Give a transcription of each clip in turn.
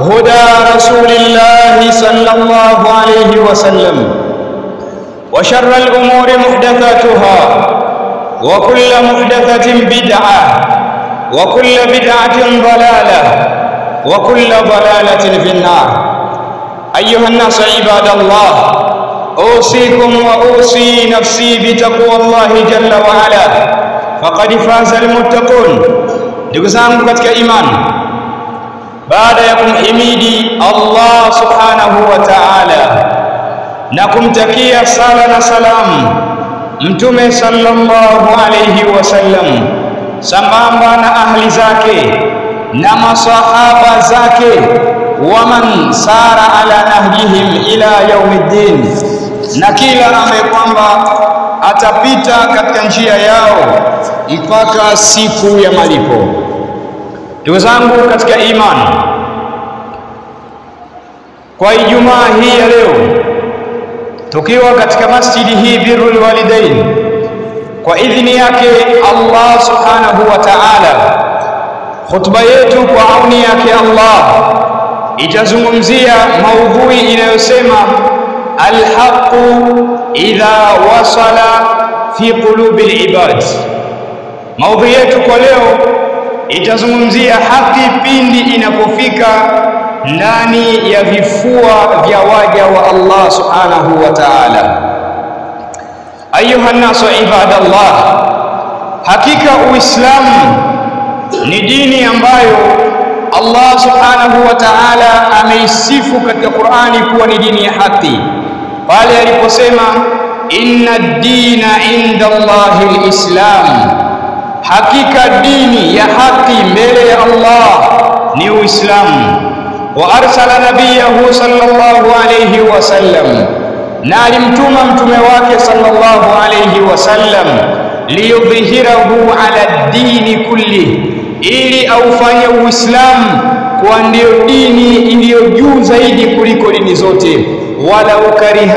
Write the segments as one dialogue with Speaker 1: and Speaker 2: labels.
Speaker 1: هدى رسول الله صلى الله عليه وسلم. وشر الأمور محدثاتها وكل محدثة بدعة وكل بدعة ضلالة وكل ضلالة في النار. أيها الناس عباد الله أوصيكم وأوصي نفسي بتقوى الله جل وعلا. فقد فاز المتقون. نقزام katika imani baada ya kumhimidi Allah subhanahu wa ta'ala na kumtakia sala na salamu mtume sallallahu alayhi wasallam sambamba na ahli zake na masahaba zake waman sara ala nahjihim ila yaumiddin na kila ambaye kwamba atapita katika njia yao mpaka siku ya malipo ndugu zangu katika imani kwa ijumaa hii ya leo tukiwa katika masjidi hii birrul walidain kwa idhini yake Allah subhanahu wa ta'ala khutba yetu kwa auni yake Allah itazungumzia maudhui inayosema alhaqu idha wasala fi qulubi alibad. Maudhui yetu kwa leo itazungumzia haki pindi inapofika ndani ya vifua vya waja wa Allah subhanahu wa ta'ala. Ayuha nasu ibadallah hakika uislamu ni dini ambayo Allah subhanahu wa ta'ala ameisifu katika Qur'ani kuwa ni dini ya haki. Pale aliposema inna ad-dina inda Allahi al-islam hakika dini ya haki mbele ya Allah. Ni Uislamu. Wa arsala nabiyahu sallallahu alayhi wasallam na alimtuma mtume wake sallallahu alayhi wasallam liyudhhirahu ala dini kulli. Ili aufanye Uislamu kuwa ndio dini iliyo juu zaidi kuliko dini zote. Walau kariha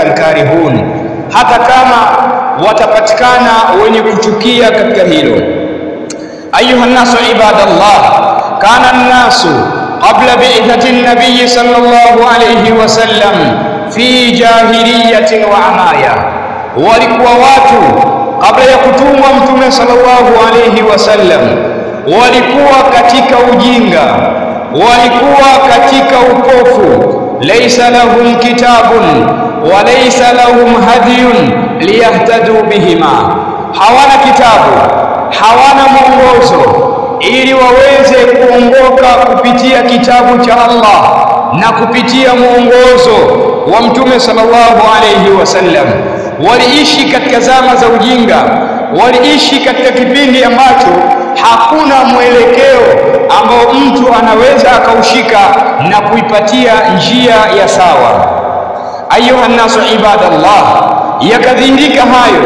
Speaker 1: alkarihun. Hata kama watapatikana wenye kuchukia katika hilo. Ayuha nasu ibadallah kana nnasu qabla bi'thati an-nabiy sallallahu alayhi wasallam fi jahiliyatin wa amaya. Walikuwa watu kabla ya kutumwa mtume sallallahu alayhi wasallam walikuwa katika ujinga walikuwa katika upofu laysa lahum kitabun wa laysa lahum hadiyun liyahtadu bihima hawana kitabu hawana mwongozo. Ili waweze kuongoka kupitia kitabu cha Allah na kupitia mwongozo wa mtume sallallahu alayhi wasallam waliishi katika zama za ujinga, waliishi katika kipindi ambacho hakuna mwelekeo ambao mtu anaweza akaushika na kuipatia njia ya sawa. Ayuha nnasu ibadallah, yakadhihirika hayo.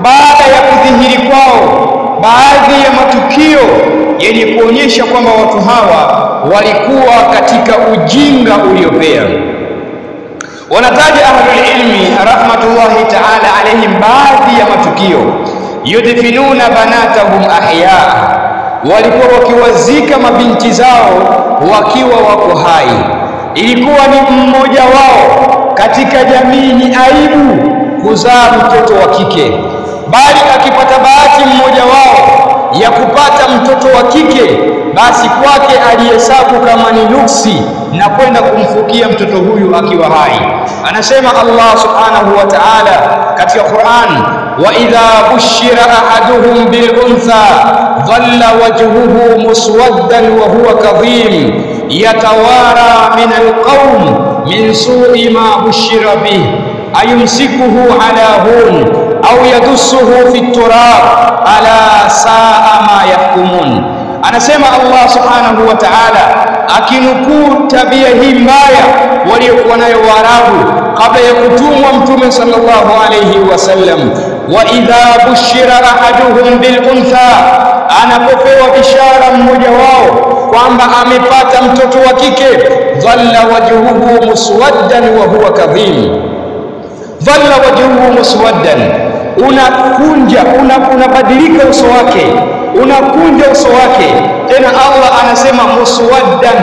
Speaker 1: Baada ya kudhihiri kwao baadhi ya matukio yenye kuonyesha kwamba watu hawa walikuwa katika ujinga uliopea. Wanataja ahlul ilmi rahmatullahi ta'ala alaihim baadhi ya matukio, yudfinuna banatahum ahyaa, walikuwa wakiwazika mabinti zao wakiwa wako hai. Ilikuwa ni mmoja wao katika jamii, ni aibu kuzaa mtoto wa kike, bali akipata bahati mmoja wao ya kupata mtoto wa kike basi kwake alihesabu kama ni nuksi na kwenda kumfukia mtoto huyu akiwa hai. Anasema Allah subhanahu wa ta'ala katika Qur'an, wa idha bushira ahaduhum ظل وجهه dhalla wajhuhu muswaddan wa huwa kadhim yatawara min ما bushira bih ayumsikuhu ala hun au yadussuhu fi turab ala saa ma yahkumun. Anasema Allah subhanahu wa ta'ala akinukuu tabia hii mbaya waliokuwa nayo Waarabu kabla ya kutumwa Mtume sallallahu alayhi wasallam, wa idha bushira ahaduhum bil untha, anapopewa bishara mmoja wao kwamba amepata mtoto wa kike, dhalla wajhuhu muswaddan wa huwa kadhim, dhalla wajhuhu muswaddan unakunja unabadilika una uso wake unakunja uso wake tena. Allah anasema muswaddan,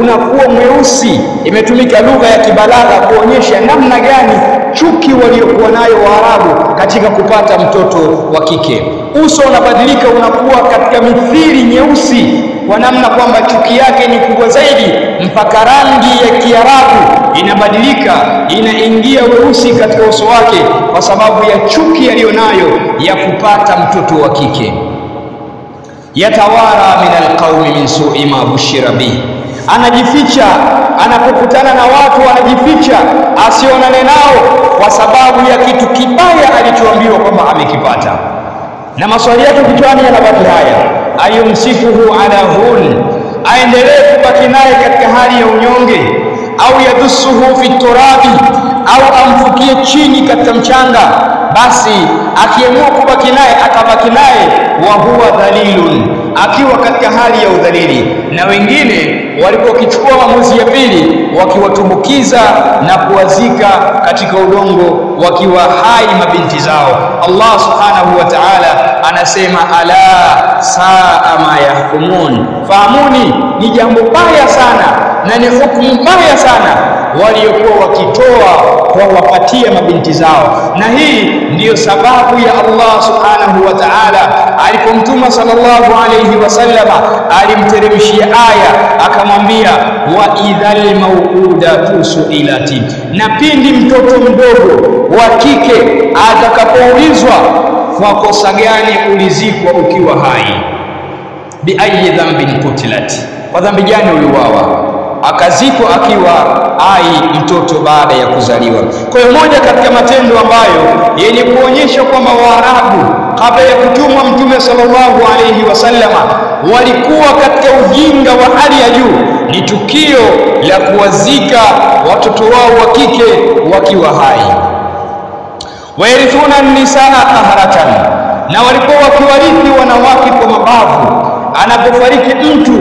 Speaker 1: unakuwa mweusi. Imetumika lugha ya kibalagha kuonyesha namna gani chuki waliokuwa nayo Waarabu katika kupata mtoto wa kike. Uso unabadilika unakuwa katika mithili nyeusi, kwa namna kwamba chuki yake ni kubwa zaidi, mpaka rangi ya Kiarabu inabadilika inaingia weusi katika uso wake, kwa sababu ya chuki aliyonayo ya kupata mtoto wa kike. Yatawara min alqaumi min su'i ma bushira bihi, anajificha anapokutana na watu, anajificha asionane nao kwa sababu ya kitu kibaya alichoambiwa kwamba amekipata. Na maswali yake kichwani yanabaki haya, ayumsikuhu ala hun, aendelee kubaki naye katika hali ya unyonge? Au yadusuhu fi turabi, au amfukie chini katika mchanga. Basi akiamua kubaki naye akabaki naye, wa huwa dhalilun, akiwa katika hali ya udhalili. Na wengine walipokichukua maamuzi ya pili, wakiwatumbukiza na kuwazika katika udongo wakiwa hai mabinti zao. Allah subhanahu wa ta'ala anasema, ala saa ma yahkumun, fahamuni, ni jambo baya sana na ni hukumu mbaya sana waliokuwa wakitoa kwa wapatia mabinti zao. Na hii ndiyo sababu ya Allah subhanahu wa ta'ala alipomtuma sallallahu alayhi wasallama, alimteremshia aya akamwambia, wa idhal mauudatu suilati, na pindi mtoto mdogo wa kike atakapoulizwa kwa kosa gani ulizikwa ukiwa hai, biayi dhambin kutilat, kwa dhambi gani uliuawa akazikwa akiwa ai mtoto baada ya kuzaliwa. Kwa hiyo moja katika matendo ambayo yenye kuonyesha kwamba Waarabu kabla ya kutumwa Mtume sallallahu alayhi wasallama walikuwa katika ujinga wa hali ya juu ni tukio la kuwazika watoto wao wa kike wakiwa hai. Wayarithuna nisaa qahratan, na walikuwa wakiwarithi wanawake kwa mabavu. Anapofariki mtu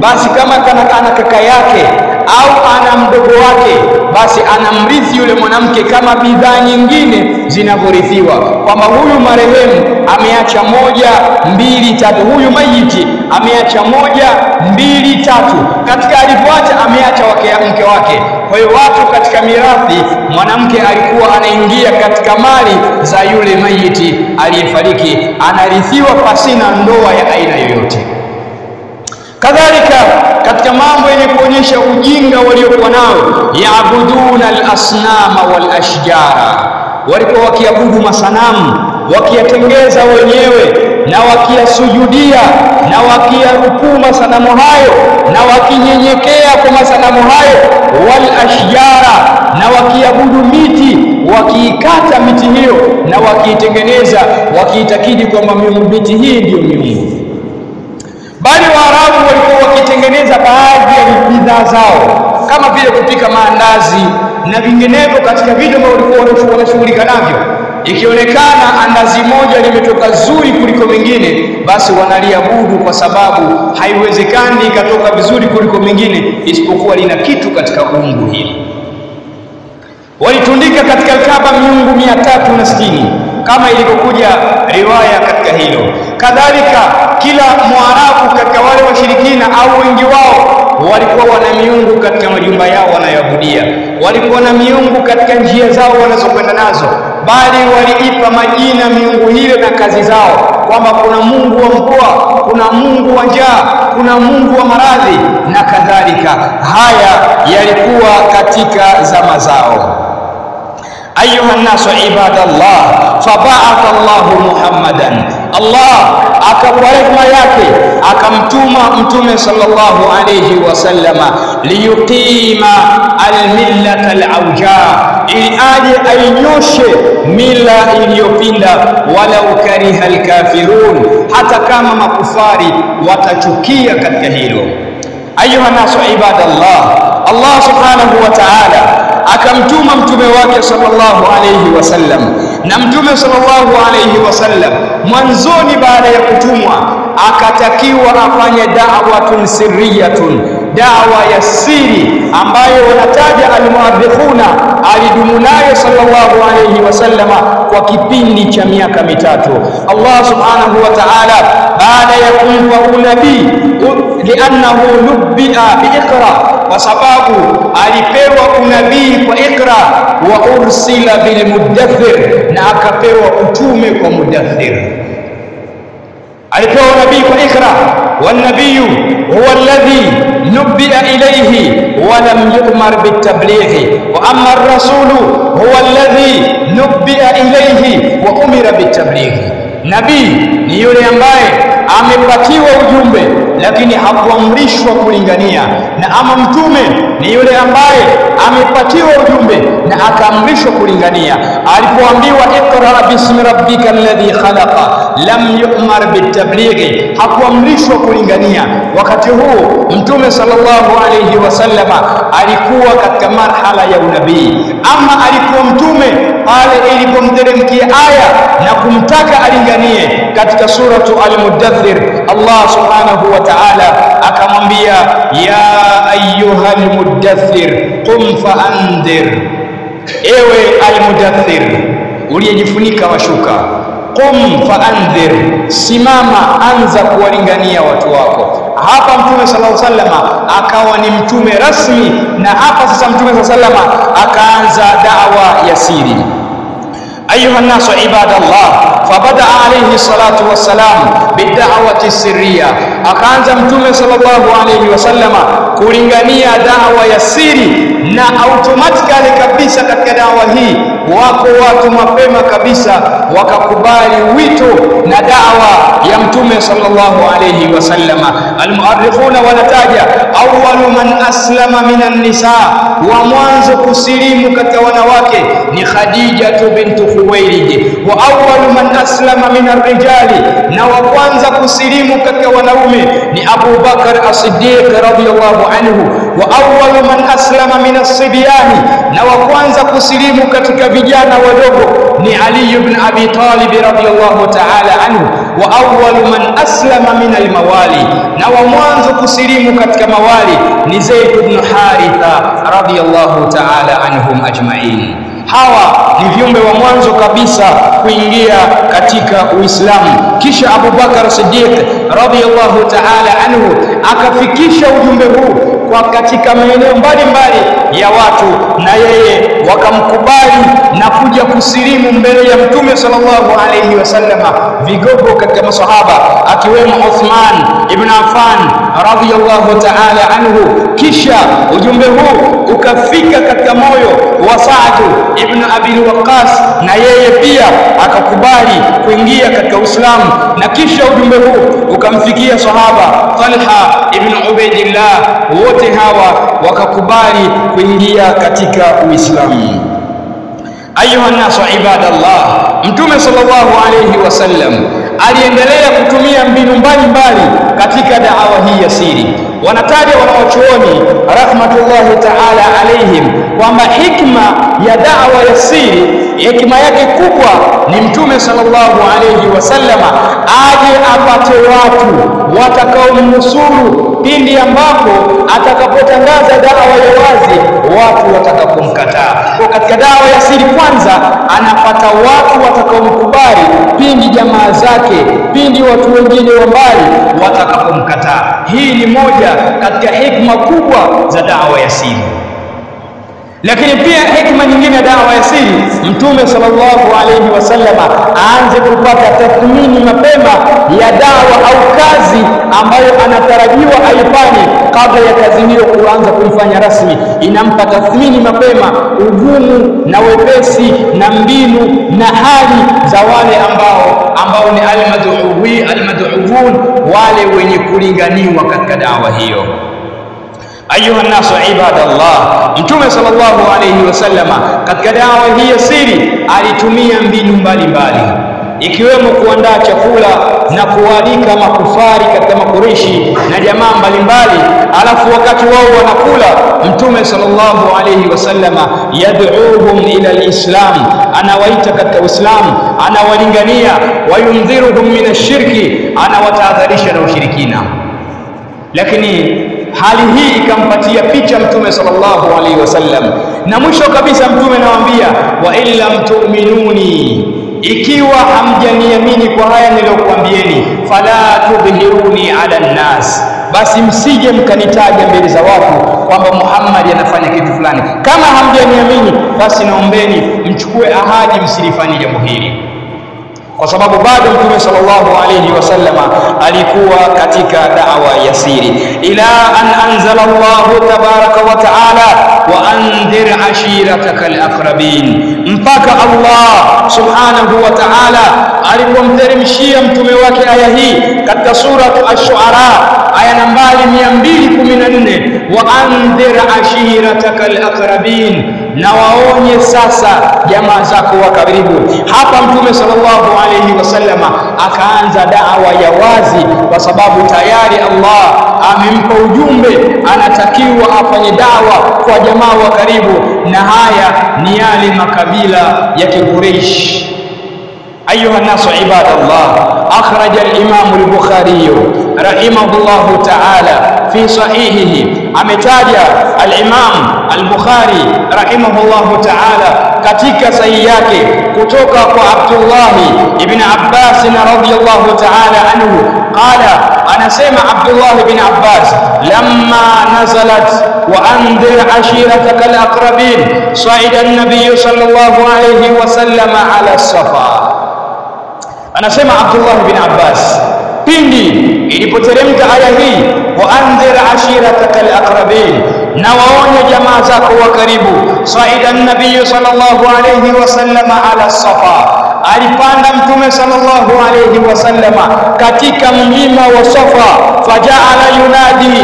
Speaker 1: basi kama kana ana kaka yake au ana mdogo wake, basi anamrithi yule mwanamke kama bidhaa nyingine zinavyorithiwa, kwamba huyu marehemu ameacha moja mbili tatu, huyu mayiti ameacha moja mbili tatu, katika alivyoacha ameacha wake mke wake. Kwa hiyo watu katika mirathi, mwanamke alikuwa anaingia katika mali za yule mayiti aliyefariki, anarithiwa pasina ndoa ya aina yoyote. Kadhalika katika mambo yenye kuonyesha ujinga waliokuwa nao, yaabuduna alasnama walashjara. Wal walikuwa wakiabudu masanamu wakiyatengeza wenyewe na wakiyasujudia na wakiyarukuu masanamu hayo na wakinyenyekea kwa masanamu hayo, walashjara. Na wakiabudu miti wakiikata miti hiyo na wakiitengeneza wakiitakidi kwamba miti hii ndiyo miungu bali Waarabu walikuwa wakitengeneza baadhi ya bidhaa zao kama vile kupika maandazi na vinginevyo katika vitu ambavyo walikuwa wanashughulika navyo. Ikionekana andazi moja limetoka zuri kuliko mengine, basi wanaliabudu kwa sababu haiwezekani ikatoka vizuri kuliko mengine, isipokuwa lina kitu katika umbu hili. Walitundika katika Kaaba miungu mia tatu na sitini kama ilivyokuja riwaya katika hilo. Kadhalika kila Mwarabu katika wale washirikina au wengi wao walikuwa wana miungu katika majumba yao wanayoabudia, walikuwa na miungu katika njia zao wanazokwenda nazo, bali waliipa majina miungu hile na kazi zao, kwamba kuna mungu wa mvua, kuna mungu wa njaa, kuna mungu wa maradhi na kadhalika. Haya yalikuwa katika zama zao. أيها الناس عباد الله فبعث الله محمدا. الله أكبرك ما ياكي أكمتوما أمتومي صلى الله عليه وسلم. ليقيم الملة العوجاء إلآل أن يوشي ملة إليوبيندا ولو كره الكافرون. حتى كما مكفار وتشكي كالكهيل أيها الناس عباد الله الله سبحانه وتعالى akamtuma mtume wake sallallahu alayhi wasallam, na mtume sallallahu alayhi wasallam mwanzoni baada ya kutumwa akatakiwa afanye da'watun sirriyatun, dawa ya siri ambayo wanataja almuadhikhuna alidumu nayo sallallahu alayhi wasallama kwa kipindi cha miaka mitatu. Allah subhanahu wa ta'ala baada ya kumpa unabii liannahu nubbia biiqra, kwa sababu alipewa unabii kwa Iqra, wa ursila bilmuddathir, na akapewa utume kwa Mudathir. Alipewa unabii kwa Iqra, wannabiyu huwa الذي نبئ ilayhi ولم يؤمر yu'mar وأما الرسول amma الذي نبئ huwa وأمر بالتبليغ. Nabii ni yule ambaye amepatiwa ujumbe lakini hakuamrishwa kulingania, na ama mtume ni yule ambaye amepatiwa ujumbe na akaamrishwa kulingania. Alipoambiwa iqra bismi rabbika alladhi khalaqa, lam yu'mar bitablighi, hakuamrishwa kulingania. Wakati huu mtume sallallahu alayhi wasallama alikuwa katika marhala ya unabii, ama alikuwa mtume pale ilipomteremkia aya na kumtaka alinganie katika suratu Al-Mudaththir, Allah subhanahu wa ta'ala akamwambia ya ayyuha almudaththir qum faandhir, ewe almudaththir uliyejifunika washuka, qum faandhir, simama anza kuwalingania watu wako. Hapa Mtume sallallahu alaihi wasallam akawa ni mtume rasmi, na hapa sasa Mtume sallallahu alaihi wasallam akaanza da'wa ya siri. Ayuha nasu ibadallah, fabadaa alayhi salatu wassalam bidawati sirriya, akaanza Mtume sallallahu alayhi wasallam kulingania da'wa ya siri, na automatically kabisa katika da'wa hii wako watu mapema kabisa wakakubali wito na dawa ya mtume sallallahu alayhi wasallama almuarrikhuna wanataja awwalu man aslama minan nisa. Wa mwanzo kusilimu katika wanawake ni khadija bintu khuwailid wa awwalu man aslama minar rijali na wa kwanza kusilimu katika wanaume ni Abu Bakar as-Siddiq radhiyallahu anhu wa awwalu man aslama min as-sibyani na wa kwanza kusilimu katika vijana wadogo ni Ali ibn Abi Talib radhiyallahu ta'ala anhu wa awwalu man aslama min al-mawali na wa mwanzo kusilimu katika mawali ni Zaid ibn Haritha radhiyallahu ta'ala anhum ajma'in hawa ni viumbe wa mwanzo kabisa kuingia katika Uislamu. Kisha Abu Bakar Siddiq radhiyallahu ta'ala anhu akafikisha ujumbe huu kwa katika maeneo mbalimbali ya watu, na yeye wakamkubali na kuja kusilimu mbele ya Mtume sallallahu alayhi wasallama, vigogo katika masahaba akiwemo Uthman ibn Affan radhiyallahu ta'ala anhu. Kisha ujumbe huu ukafika katika moyo wa Saad ibn Abi Waqqas, na yeye pia akakubali kuingia katika Uislamu, na kisha ujumbe huu ukamfikia sahaba Talha ibn Ubaidillah, wote hawa wakakubali kuingia katika Uislamu. ayuha nasu ibadallah mtume sallallahu alayhi wasallam aliendelea kutumia mbinu mbalimbali katika daawa hii ya siri wanataja wanawachuoni rahmatullahi ta'ala alaihim kwamba hikma ya da'wa ya siri hikma yake kubwa ni mtume sallallahu alayhi wasallama aje apate watu watakaomnusuru pindi ambapo atakapotangaza dawa ya wazi watu watakapomkataa kwa katika dawa ya siri kwanza anapata watu watakaomkubali pindi jamaa zake pindi watu wengine wa mbali watakapomkataa. Hii ni moja katika hikma kubwa za dawa ya siri lakini pia hikma nyingine dawa ya siri mtume sallallahu alayhi wasallam aanze kupata tathmini mapema ya dawa au kazi ambayo anatarajiwa aifanye kabla ya kazi hiyo kuanza kuifanya rasmi. Inampa tathmini mapema ugumu na wepesi na mbinu na hali za wale ambao ambao ni almadhuwi almadhuwun, wale wenye kulinganiwa katika dawa hiyo ayuha nasu ibadallah. Mtume sallallahu alayhi wasallama katika dawa hii ya siri alitumia mbinu mbalimbali. Ikiwemo kuandaa chakula na kualika makufari katika makureshi na jamaa mbalimbali. Alafu wakati wao wanakula mtume sallallahu alayhi wasallama yad'uhum ila alislam. Anawaita katika uislamu anawalingania. Wayundhiruhum min ashirki anawatahadharisha na ushirikina. Lakini hali hii ikampatia picha mtume sallallahu alaihi wasallam. Na mwisho kabisa mtume anawaambia wa in lam tu'minuni. Ikiwa hamjaniamini kwa haya niliyokuambieni fala tudhhiruni ala nnas basi msije mkanitaja mbele za watu kwamba Muhammad anafanya kitu fulani. Kama hamjaniamini basi naombeni mchukue ahadi msilifanye jambo hili kwa sababu bado mtume sallallahu alayhi wasallama alikuwa katika da'wa ya siri ila an anzala Allahu tabaraka wa taala wa andhir ashiratakal alaqrabin. Mpaka Allah subhanahu wa ta'ala alipomteremshia mtume wake aya hii katika suratu ash-shu'ara aya nambari 214 wa andhir ashiratakal alaqrabin na waonye sasa jamaa zako wa karibu. Hapa Mtume sallallahu alaihi wasallama akaanza da'wa ya wazi, kwa sababu tayari Allah amempa ujumbe, anatakiwa afanye da'wa kwa jamaa wa karibu, na haya ni yale makabila ya kikureishi Ayuha nasu ibadallah, akhraja al-Imam al-Bukhari rahimahullahu ta'ala fi sahihihi, ametaja al-Imam al-Bukhari rahimahullahu ta'ala katika sahihi yake kutoka kwa Abdullahi ibn Abbas radhiyallahu ta'ala anhu qala, anasema Abdullah ibn Abbas, lamma nazalat wa andhir ashirataka al-aqrabin, saida an-nabiy sallallahu alayhi wa sallama ala safa. Anasema Abdullah ibn Abbas, pindi ilipoteremka aya hii wa anzir ashirataka alaqrabin na waonye jamaa zako wa karibu. Saida nabii sallallahu alayhi wasallam ala safa alipanda mtume sallallahu alayhi wasallama katika mlima wa safa. Fajaala yunadi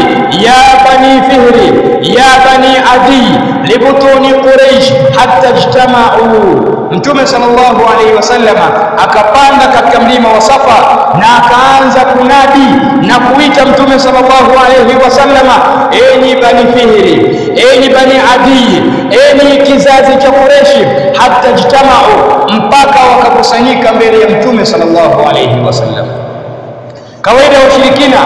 Speaker 1: ya bani fihri ya bani adi libutuni quraish hatta ijtama'u. Mtume sallallahu alayhi wasallama akapanda katika mlima wa Safa na akaanza kunadi na kuita mtume sallallahu alayhi wasallama enyi bani Fihri enyi bani Adi enyi kizazi cha Kureshi, hata jitamau mpaka wakakusanyika mbele ya mtume sallallahu alayhi wasallam kawaida ya ushirikina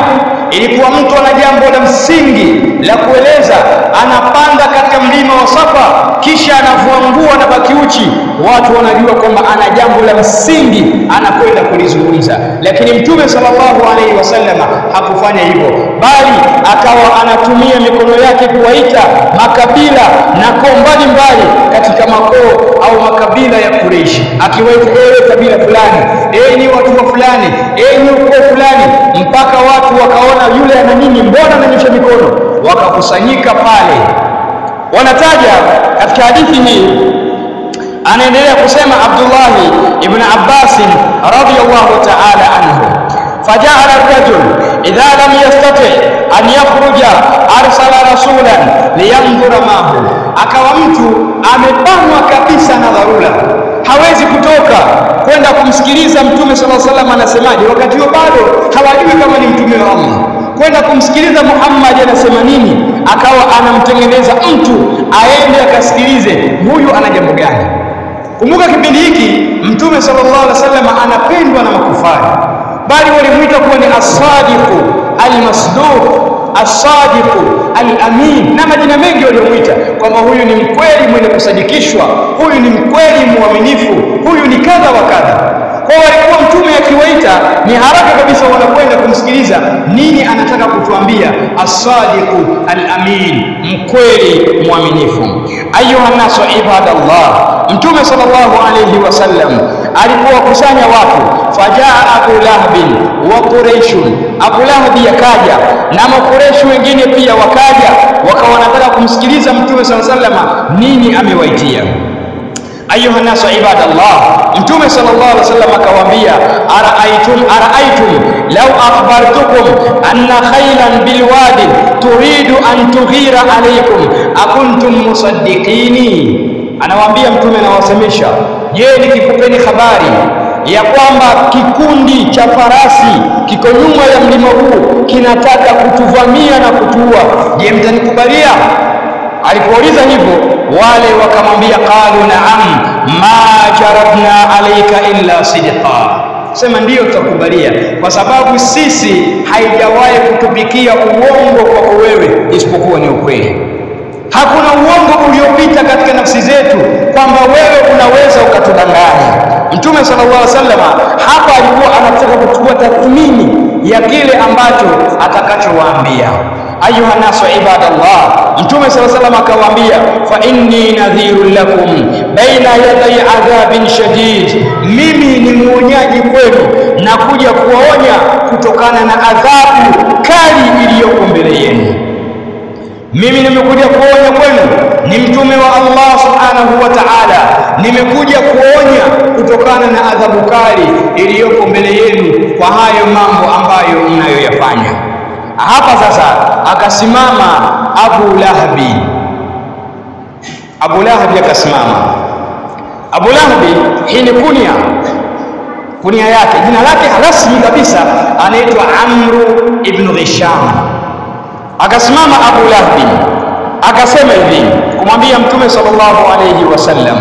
Speaker 1: ilikuwa mtu ana jambo la msingi la kueleza anapanda katika mlima wa Safa kisha anavua nguo na baki uchi. Watu wanajua kwamba ana jambo la msingi anakwenda kulizungumza. Lakini mtume sallallahu alaihi wasallam hakufanya hivyo bali akawa anatumia mikono yake kuwaita makabila na koo mbalimbali katika makoo au makabila ya Quraysh akiwaita ewe kabila fulani enyi watu wa fulani enyi ukoo fulani. Mpaka watu wakaona akaona yule ana nini, mbona ananyosha mikono? Wakakusanyika pale, wanataja katika hadithi hii, anaendelea kusema Abdullahi ibn Abbas radhiyallahu ta'ala anhu, faja'ala ar-rajul idha lam yastati an yakhruja arsala rasulan liyandhura mahu, akawa mtu amebanwa kabisa na dharura hawezi kutoka kwenda kumsikiliza mtume sallallahu alaihi anasemaje, wakati huo bado hawajui kama ni mtume wa Allah. Kwenda kumsikiliza Muhammad anasema nini, akawa anamtengeneza mtu aende akasikilize huyu ana jambo gani. Kumbuka kipindi hiki mtume sallallahu alaihi wasallam anapendwa na makufari, bali walimwita kuwa ni as-sadiqu al-masduq, as-sadiqu al-amin. Na majina mengi waliomwita kwamba huyu ni mkweli mwenye kusadikishwa, huyu ni mkweli mwaminifu, huyu ni kadha wa kadha kwa walikuwa mtume akiwaita ni haraka kabisa wanakwenda kumsikiliza nini anataka kutuambia. As-sadiqu al-amin mkweli mwaminifu. Ayuha nasu ibadallah. Mtume sallallahu alayhi wasallam alikuwa kusanya watu fajaa abu lahbin wa quraishun abu lahbi yakaja na makureshi wengine pia wakaja wakawa wanataka kumsikiliza mtume sallallahu alayhi wasallam nini amewaitia ayuha nasu ibadallah. Mtume sallallahu alaihi wasallam akawaambia araaitum araaitum law akhbartukum anna khaylan bilwadi turidu an tughira alaykum akuntum musaddiqini. Anawaambia mtume anawasemesha je nikikupeni habari ya kwamba kikundi cha farasi kiko nyuma ya mlima huu kinataka kutuvamia na kutuua je mtanikubalia alipouliza hivyo wale wakamwambia qalu na'am ma jarabna alayka illa sidqa. Sema ndiyo tutakubalia kwa sababu sisi haijawahi kutupikia uongo kwako wewe isipokuwa ni ukweli. Hakuna uongo uliopita katika nafsi zetu kwamba wewe unaweza ukatudanganya. Mtume sallallahu alaihi wasallam hapa alikuwa anataka kuchukua tathmini ya kile ambacho atakachowaambia. Ayuha nasu ibadallah mtume sala salam akawaambia fa inni nadhirun lakum baina yaday adhabin shadid. Mimi ni muonyaji kwenu na kuja kuwaonya kutokana na adhabu kali iliyoko mbele yenu. Mimi nimekuja kuonya kwenu ni mtume wa Allah subhanahu wa ta'ala. Nimekuja kuonya kutokana na adhabu kali iliyoko mbele yenu kwa hayo mambo ambayo mnayoyafanya. Hapa sasa akasimama Abu Lahabi Abu Lahabi akasimama. Abu Lahabi hii ni kunia. Kunia yake. Jina lake rasmi kabisa. Anaitwa Amru ibn Hisham. Akasimama Abu Lahabi akasema hivi kumwambia mtume sallallahu alayhi wasallam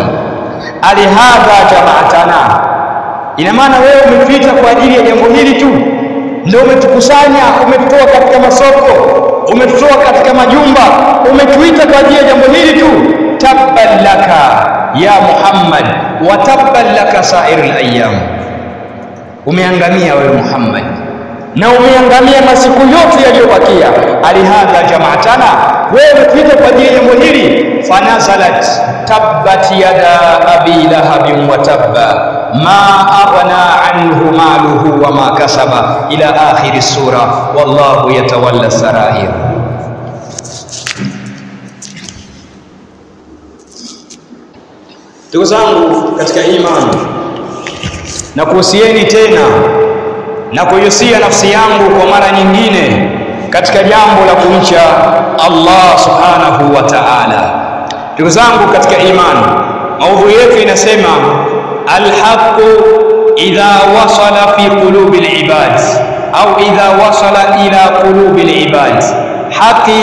Speaker 1: alihadha jamaatana? Ina maana wewe umepita kwa ajili ya jambo hili tu. Ndio umetukusanya umetutoa katika masoko umetutoa katika majumba. Umetuita kwa ajili ya jambo hili tu. Tabban laka ya Muhammad wa tabban laka sairil ayyam. Umeangamia wewe Muhammad. Na umeangamia masiku yote yaliyobakia. Alihadha jamaatana. Wewe umetuita kwa ajili ya jambo hili. Fanazalat tabbat yada abi lahabin wa tabba. Ma aghna anhu maluhu wa ma kasaba ila akhiri sura wallahu yatawalla sarair. Ndugu zangu katika imani na kuhusieni tena na kuihusia nafsi yangu kwa mara nyingine katika jambo la kumcha Allah subhanahu wa ta'ala. Ndugu zangu katika imani maudhui yetu inasema alhaqu idha wasala fi qulubi alibad au idha wasala ila qulubi alibad haki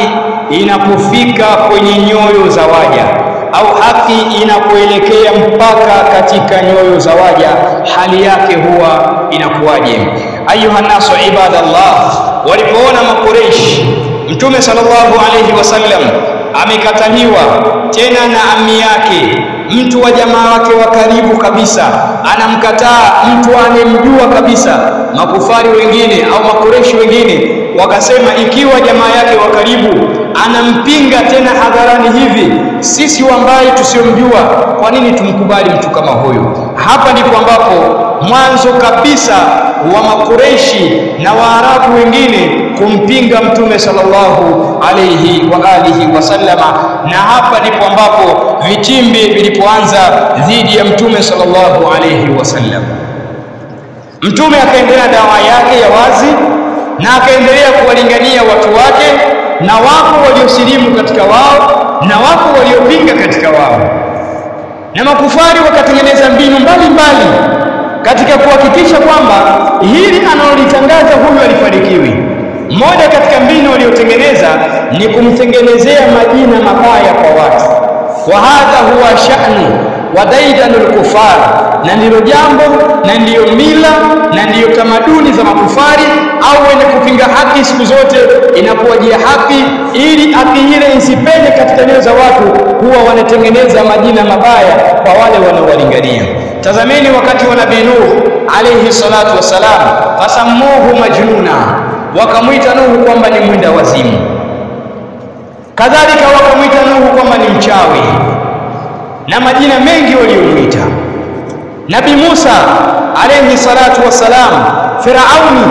Speaker 1: inapofika kwenye nyoyo za waja au haki inapoelekea mpaka katika nyoyo za waja hali yake huwa inakuwaje? Ayuha nasu ibadallah walipoona makureishi mtume sallallahu alayhi wasallam amekataliwa. Tena na ami yake. Mtu wa jamaa wake wa karibu kabisa. Anamkataa mtu anemjua kabisa. Makufari wengine au makureshi wengine wakasema ikiwa jamaa yake wa karibu anampinga tena hadharani hivi sisi ambaye tusiomjua kwa nini tumkubali mtu kama huyu hapa ndipo ambapo mwanzo kabisa wa makureishi na waarabu wengine kumpinga mtume sallallahu alayhi wa alihi wasallama na hapa ndipo ambapo vitimbi vilipoanza dhidi ya mtume sallallahu alayhi wasallam mtume akaendelea dawa yake ya wazi na akaendelea kuwalingania watu wake, na wapo waliosilimu katika wao na wapo waliopinga katika wao, na makufari wakatengeneza mbinu mbalimbali katika kuhakikisha kwamba hili analolitangaza huyu alifanikiwi. Moja katika mbinu waliotengeneza ni kumtengenezea majina mabaya kwa watu, wa hadha huwa sha'nu wa daidanul kufar, na ndilo jambo na ndiyo mila na ndiyo tamaduni za makufari au wenye kupinga haki. Siku zote inapowajia haki, ili haki ile isipenye katika nyoyo za watu, huwa wanatengeneza majina mabaya kwa wale wanaowalingania. Tazameni wakati wa Nabii Nuh alayhi salatu wassalam, fasammuhu majnuna, wakamwita Nuhu kwamba ni mwenda wazimu. Kadhalika wakamwita Nuhu kwamba ni mchawi na majina mengi waliomwita. nabi Musa alayhi salatu wassalam, Firauni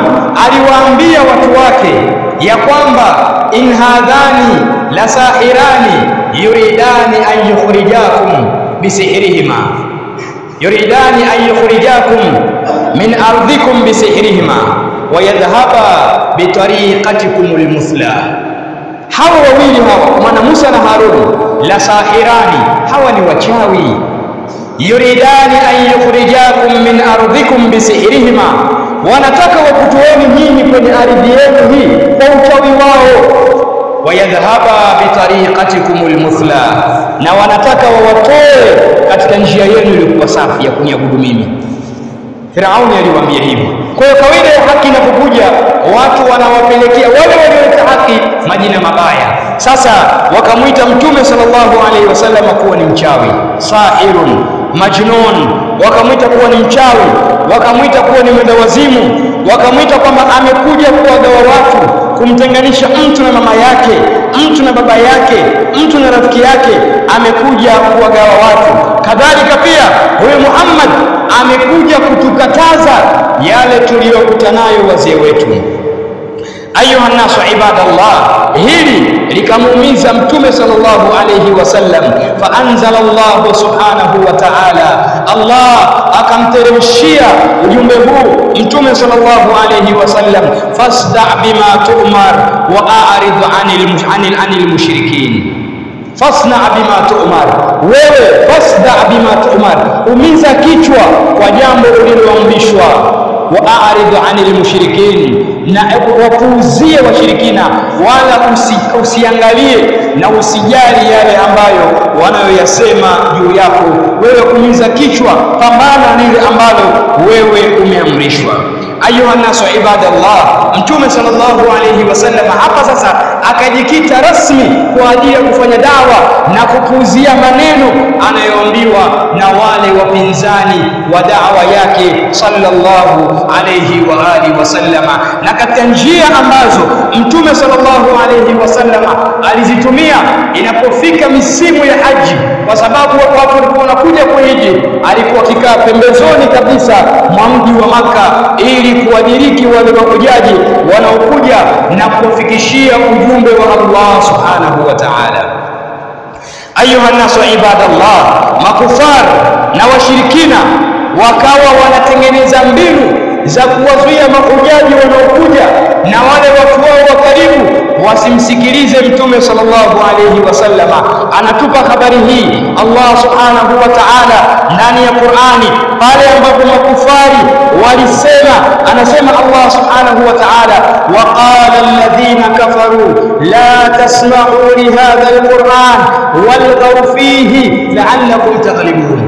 Speaker 1: aliwaambia watu wake ya kwamba in hadhani la sahirani yuridani an yukhrijakum bisihrihima yuridani an yukhrijakum min ardhikum bisihrihima wa yadhhaba bitariqatikum almuthla. Hawa wawili hawa, mwana Musa na Haruni, la sahirani, hawa ni wachawi. Yuridani an yukhrijakum min ardhikum bisihrihima, wanataka wakutoeni nyinyi kwenye ardhi yenu hii kwa uchawi wao wayadhhaba bitariqatikum almuthla, na wanataka wawatoe katika njia yenu iliyokuwa safi ya kuniabudu mimi. Firauni aliwaambia hivyo. Kwa hiyo kawaida ya haki inapokuja, watu wanawapelekea wale majina mabaya. Sasa wakamwita Mtume sallallahu alaihi wasallam kuwa ni mchawi, sahirun majnun, wakamwita kuwa ni mchawi, wakamwita kuwa ni mwenda wazimu, wakamwita kwamba amekuja kuwagawa watu kumtenganisha mtu na mama yake, mtu na baba yake, mtu na rafiki yake, amekuja kuwagawa watu. Kadhalika pia huyu Muhammad amekuja kutukataza yale tuliyokuta nayo wazee wetu. Ayuha nnasu ibadallah, hili likamuumiza Mtume sallallahu alayhi wasallam, fa anzala Allahu subhanahu wa ta'ala, Allah akamteremshia ujumbe huu Mtume sallallahu alayhi wasallam, fasda bima tu'mar wa a'rid anil anil anil mushrikin. Fasna bima tu'mar, wewe fasda bima tu'mar, umiza kichwa kwa jambo uliloamrishwa wa a'rid anil mushrikin, na wapuuzie washirikina, wala usi, usiangalie na usijali yale ambayo wanayoyasema juu yako. Wewe kumiza kichwa, pambana na lile ambalo wewe umeamrishwa. Ayuha nasu ibadallah, Mtume sallallahu alayhi wasallam hapa sasa akajikita rasmi kwa ajili ya kufanya dawa na kupuuzia maneno anayoambiwa na wale wapinzani wa dawa yake sallallahu alayhi wa alihi wasallama, na katika njia ambazo Mtume sallallahu alayhi wasallama alizitumia inapofika misimu ya haji, kwa sababu watu walikuwa wanakuja kuhiji, alikuwa akikaa pembezoni kabisa mwa mji wa Maka ili kuwadiriki wale wahujaji wanaokuja na kuwafikishia ujumbe wa Allah subhanahu wa ta'ala. Ayuha nasu ibadallah, makufar na washirikina wakawa wanatengeneza mbinu za kuwazuia mahujaji wanaokuja na wale watu wao wa karibu wasimsikilize Mtume sallallahu alayhi wasallama. Anatupa habari hii Allah subhanahu wa ta'ala ndani ya Qur'ani, pale ambapo makufari walisema, anasema Allah subhanahu wa ta'ala, wa la tasma'u li hadha alquran walghaw fihi la'allakum taghlibun.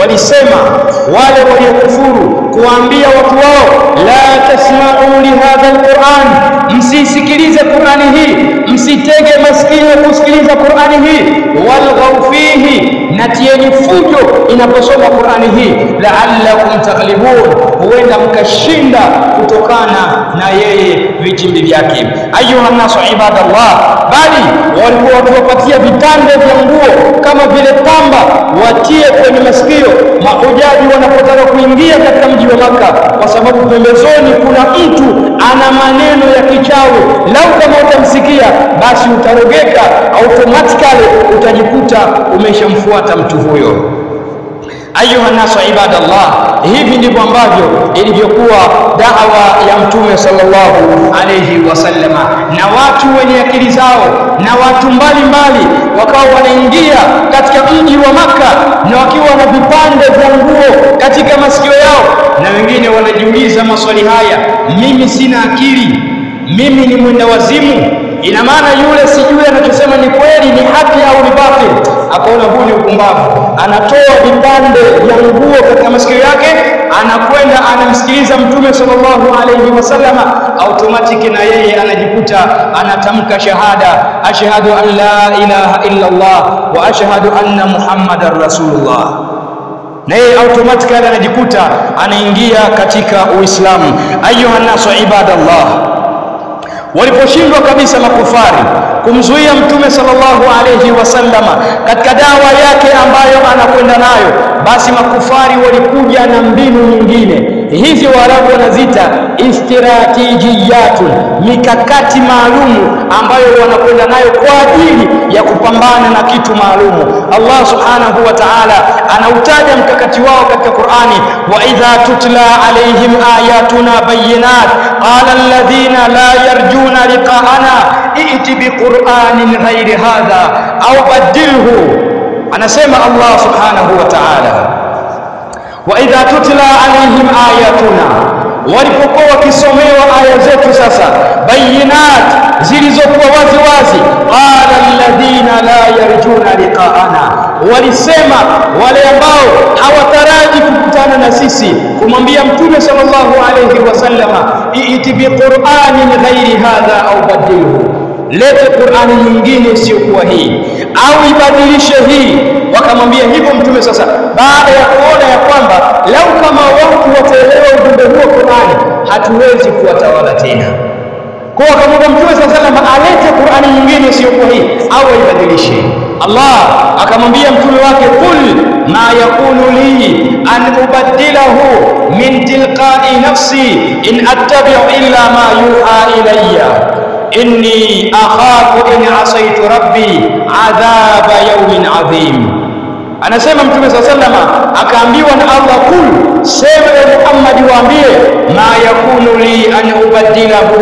Speaker 1: Walisema wale waliokufuru kuambia watu wao, la tasma'u li hadha alquran, msisikilize Qurani hii, msitege masikio kusikiliza Qurani hii, walghaw fihi, na tieni fujo inaposoma Qurani hii, la'allakum taghlibun, huenda mkashinda kutokana na yeye vitimbi vyake. Ayuha nasu ibadallah, bali walikuwa wakiwapatia vitande vya nguo kama vile pamba, watie kwenye masikio mahujaji wanapotaka kuingia katika mji wa Maka, kwa sababu pembezoni kuna mtu ana maneno ya kichawi. Lau kama utamsikia, basi utarogeka, automatically utajikuta umeshamfuata mtu huyo. Ayuha nasu ibadallah, hivi ndivyo ambavyo ilivyokuwa da'wa ya Mtume sallallahu alayhi wasallama, na watu wenye akili zao na watu mbalimbali wakawa wanaingia katika mji wa Makka na wakiwa na vipande vya nguo katika masikio yao, na wengine wanajiuliza maswali haya, mimi sina akili, mimi ni mwenda wazimu. Ina maana yule sijui anachosema ni kweli ni haki au ni batil. Akaona huu ni upumbavu, anatoa vipande vya nguo katika masikio yake, anakwenda anamsikiliza Mtume sallallahu alaihi wasallama, automatic na yeye anajikuta anatamka shahada, ashhadu an la ilaha illa Allah wa ashhadu anna muhammadan rasulullah. Na yeye automatically anajikuta anaingia katika Uislamu. Ayuha nasu ibadallah waliposhindwa kabisa makufari kumzuia mtume sallallahu alayhi wasallama katika dawa yake ambayo anakwenda nayo, basi makufari walikuja na mbinu nyingine. Hizi Waarabu wanazita istiratijiyatun, mikakati maalumu ambayo wanakwenda nayo kwa ajili ya kupambana na kitu maalumu. Allah subhanahu wa ta'ala anautaja mkakati wao katika Qur'ani, wa idha tutla alayhim ayatuna bayyinat qala alladhina la yarjuna liqa'ana i'ti biqur'anin ghairi hadha au badilhu. Anasema Allah subhanahu wa ta'ala, wa idha tutla alayhim ayatuna walipokuwa wakisomewa aya zetu sasa bayinat zilizokuwa wazi wazi, qala alladhina la yarjuna liqaana, walisema wale ambao hawataraji kukutana na sisi, kumwambia Mtume sallallahu alayhi wasallama, iti biqur'anin ghairi hadha au badilhu, lete Qur'ani nyingine isiyokuwa hii au ibadilishe hii. Wakamwambia hivyo Mtume sasa, baada ya kuona ya kwamba lau kama watu wataelewa ujumbe huo Qur'ani, hatuwezi kuwatawala tena. Kwa akamwambia Mtume sasa salama alete Qur'ani nyingine isiyokuwa hii au aibadilishe. Allah akamwambia mtume wake, qul ma yakunu li an ubaddilahu min tilqai nafsi in attabi'u illa ma yuha ilayya inni akhafu in asaitu rabbi adhaba yawmin adhim. Anasema Mtume saa salama, akaambiwa na Allah, kul, sema ya Muhammad, waambie ma yakunu li an ubadilahu,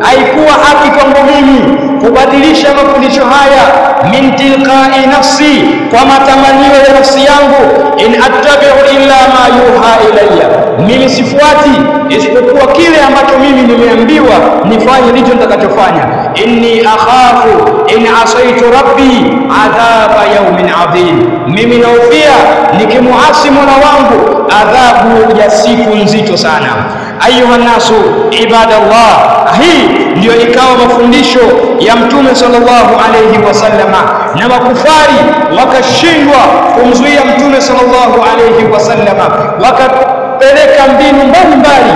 Speaker 1: haikuwa haki kwangu mimi kubadilisha mafundisho haya min tilqai nafsi, kwa matamanio ya nafsi yangu, in attabi'u illa ma yuha ilayya, mimi sifuati isipokuwa kile ambacho mimi nimeambiwa nifanye, ndicho nitakachofanya. inni akhafu in asaitu rabbi adhaba yaumin adhim, mimi naofia nikimuasi mola wangu adhabu ya siku nzito sana. Ayuha nasu ibadallah, hii ndiyo ikawa mafundisho ya Mtume sallallahu alayhi wasallama, na makufari wakashindwa kumzuia Mtume sallallahu alayhi wasallama, wakapeleka mbinu mbalimbali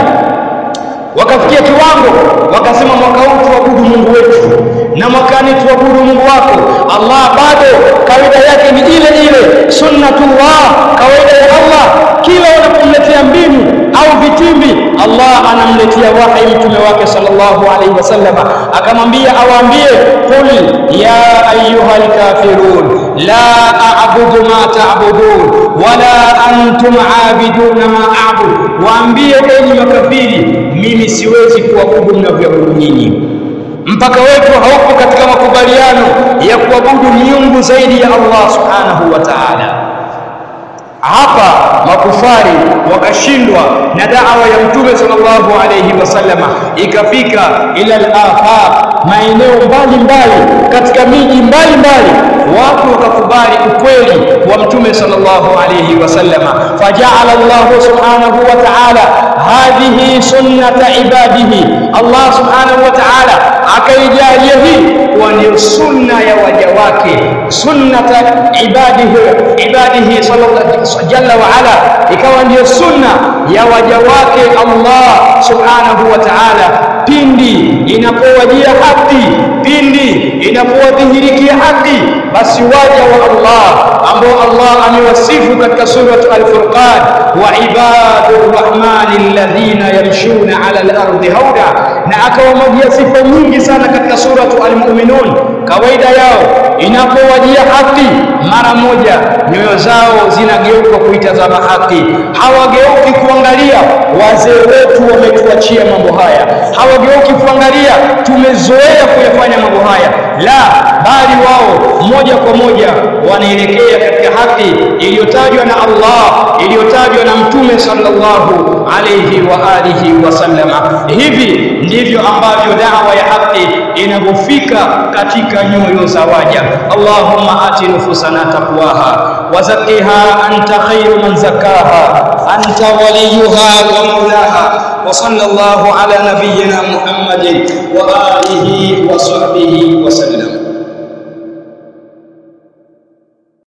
Speaker 1: wakafikia kiwango wakasema, mwaka huu tuabudu Mungu wetu na mwakani tuabudu Mungu wako. Allah bado kawaida yake ni ile ile sunnatullah, kawaida ya Allah. Kila wanapomletea mbinu au vitimbi, Allah wahi mtume wake sallallahu alaihi wasallam, akamwambia awaambie, qul ya ayuha lkafirun la a'budu ma ta'budun wala antum aabiduna ma a'bud, waambie enyi makafiri mimi siwezi kuabudu mnavyoabudu nyinyi. Mpaka wetu haupo katika makubaliano ya kuabudu miungu zaidi ya Allah subhanahu wa ta'ala. Hapa makufari wakashindwa na da'wa ya Mtume sallallahu alayhi wasallama, ikafika ila al-afaq, maeneo mbalimbali katika miji mbalimbali, watu wakakubali ukweli wa Mtume sallallahu alayhi wasallama. Fajaala Allahu subhanahu wa ta'ala hadhihi sunnata ibadihi, Allah subhanahu wa ta'ala akaijalia hii kuwa ni sunna ya waja wake, sunnata ibadihi ibadihi sallallahu jalla wa ala, ikawa ndio sunna ya waja wake Allah subhanahu wa ta'ala, pindi inapowajia haki, pindi inapowadhihirikia haki, basi waja wa Allah ambao Allah amewasifu katika surat Al-Furqan, wa ibadu rrahmani alladhina yamshuna ala al-ardi hauda, na akawamwagia sifa nyingi sana katika suratu Almuminun. Kawaida yao inapowajia haki mara moja nyoyo zao zinageuka kuitazama haki, hawageuki kuangalia wazee wetu wametuachia mambo haya, hawageuki kuangalia tumezoea kuyafanya mambo haya, la bali wao moja kwa moja wanaelekea katika haki iliyotajwa na Allah, iliyotajwa na Mtume sallallahu alayhi wa alihi wasallama. Hivi ndivyo ambavyo dawa ya haki inavyofika katika nyoyo za waja. Allahumma ati nufusana taqwaha wa zakkiha anta khairu man zakaha anta waliyuha wa maulaha wa sallallahu ala nabiyyina Muhammadin wa alihi wa sahbihi wa sallam.